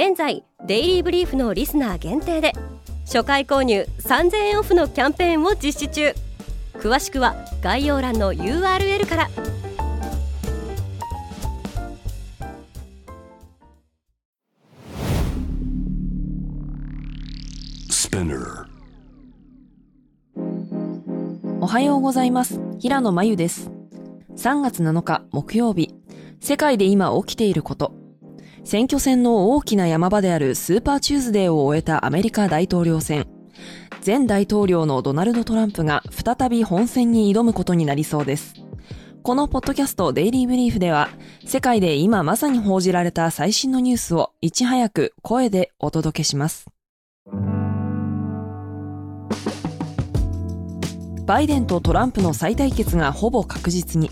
現在デイリーブリーフのリスナー限定で初回購入3000円オフのキャンペーンを実施中。詳しくは概要欄の URL から。おはようございます。平野真由です。3月7日木曜日。世界で今起きていること選挙戦の大きな山場であるスーパーチューズデーを終えたアメリカ大統領選。前大統領のドナルド・トランプが再び本選に挑むことになりそうです。このポッドキャストデイリーブリーフでは、世界で今まさに報じられた最新のニュースをいち早く声でお届けします。バイデンとトランプの再対決がほぼ確実に。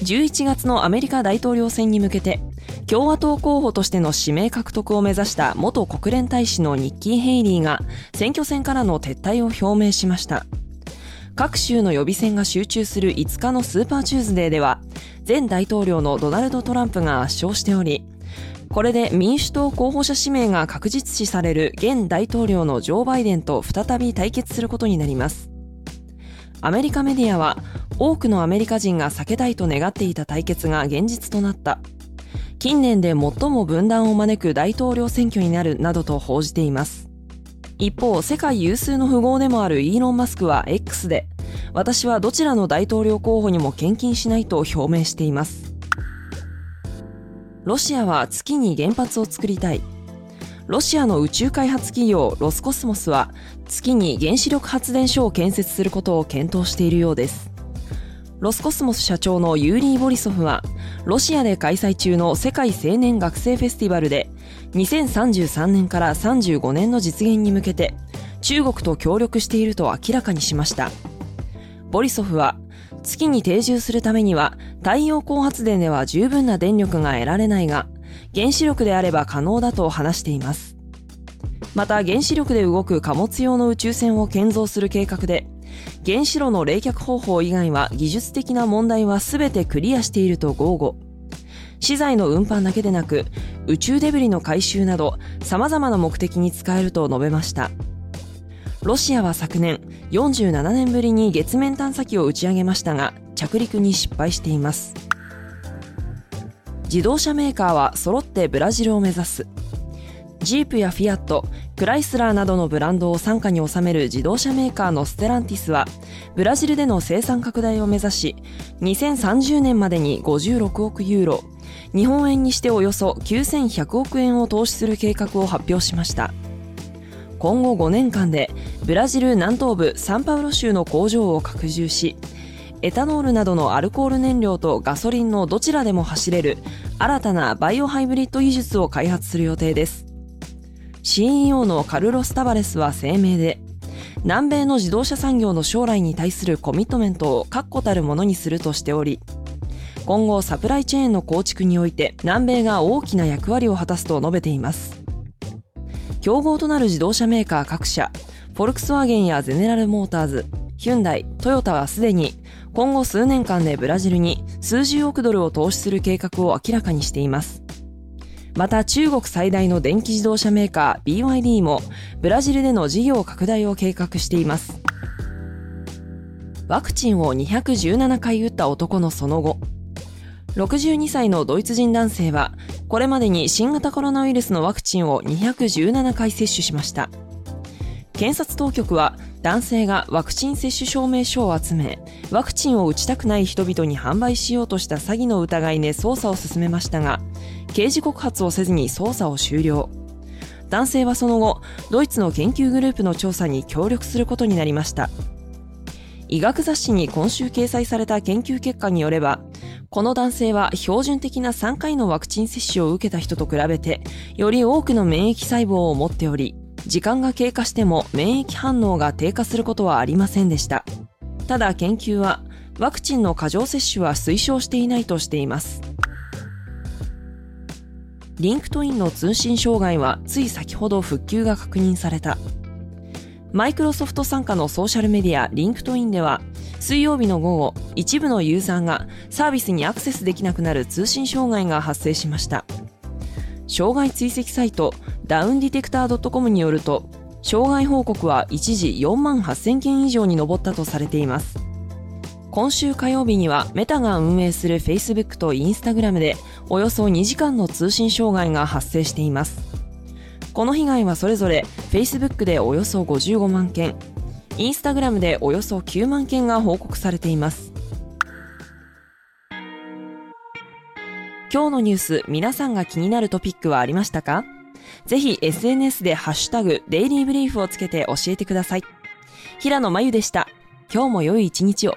11月のアメリカ大統領選に向けて、共和党候補としての指名獲得を目指した元国連大使のニッキー・ヘイリーが選挙戦からの撤退を表明しました。各州の予備選が集中する5日のスーパーチューズデーでは、前大統領のドナルド・トランプが圧勝しており、これで民主党候補者指名が確実視される現大統領のジョー・バイデンと再び対決することになります。アメリカメディアは、多くのアメリカ人が避けたいと願っていた対決が現実となった。近年で最も分断を招く大統領選挙になるなどと報じています。一方、世界有数の富豪でもあるイーロン・マスクは X で、私はどちらの大統領候補にも献金しないと表明しています。ロシアは月に原発を作りたい。ロシアの宇宙開発企業ロスコスモスは月に原子力発電所を建設することを検討しているようです。ロスコスモス社長のユーリー・ボリソフは、ロシアで開催中の世界青年学生フェスティバルで、2033年から35年の実現に向けて、中国と協力していると明らかにしました。ボリソフは、月に定住するためには、太陽光発電では十分な電力が得られないが、原子力であれば可能だと話しています。また原子力で動く貨物用の宇宙船を建造する計画で、原子炉の冷却方法以外は技術的な問題は全てクリアしていると豪語。資材の運搬だけでなく、宇宙デブリの回収など様々な目的に使えると述べました。ロシアは昨年47年ぶりに月面探査機を打ち上げましたが、着陸に失敗しています。自動車メーカーは揃ってブラジルを目指す。ジープやフィアット、クライスラーなどのブランドを傘下に収める自動車メーカーのステランティスは、ブラジルでの生産拡大を目指し、2030年までに56億ユーロ、日本円にしておよそ9100億円を投資する計画を発表しました。今後5年間で、ブラジル南東部サンパウロ州の工場を拡充し、エタノールなどのアルコール燃料とガソリンのどちらでも走れる新たなバイオハイブリッド技術を開発する予定です。CEO のカルロス・タバレスは声明で、南米の自動車産業の将来に対するコミットメントを確固たるものにするとしており、今後サプライチェーンの構築において南米が大きな役割を果たすと述べています。競合となる自動車メーカー各社、フォルクスワーゲンやゼネラルモーターズ、ヒュンダイ、トヨタはすでに今後数年間でブラジルに数十億ドルを投資する計画を明らかにしています。また中国最大の電気自動車メーカー BYD もブラジルでの事業拡大を計画しています。ワクチンを217回打った男のその後、62歳のドイツ人男性は、これまでに新型コロナウイルスのワクチンを217回接種しました。検察当局は男性がワクチン接種証明書を集め、ワクチンを打ちたくない人々に販売しようとした詐欺の疑いで捜査を進めましたが、刑事告発をせずに捜査を終了。男性はその後、ドイツの研究グループの調査に協力することになりました。医学雑誌に今週掲載された研究結果によれば、この男性は標準的な3回のワクチン接種を受けた人と比べて、より多くの免疫細胞を持っており、時間が経過しても免疫反応が低下することはありませんでした。ただ研究は、ワクチンの過剰接種は推奨していないとしています。リンクトインの通信障害はつい先ほど復旧が確認された。マイクロソフト傘下のソーシャルメディアリンクトインでは水曜日の午後一部のユーザーがサービスにアクセスできなくなる通信障害が発生しました障害追跡サイトダウンディテクター .com によると障害報告は一時4万8000件以上に上ったとされています今週火曜日にはメタが運営する Facebook と Instagram でおよそ2時間の通信障害が発生していますこの被害はそれぞれ Facebook でおよそ55万件、Instagram でおよそ9万件が報告されています。今日のニュース、皆さんが気になるトピックはありましたか？ぜひ SNS でハッシュタグ、デイリーブリーフをつけて教えてください。平野真由でした。今日も良い一日を。